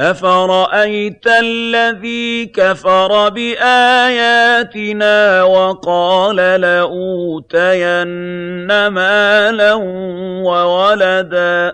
أَفَرَأَيْتَ الَّذِي كَفَرَ بِآيَاتِنَا وَقَالَ لَأُوتَيَنَّ مَالًا وَوَلَدًا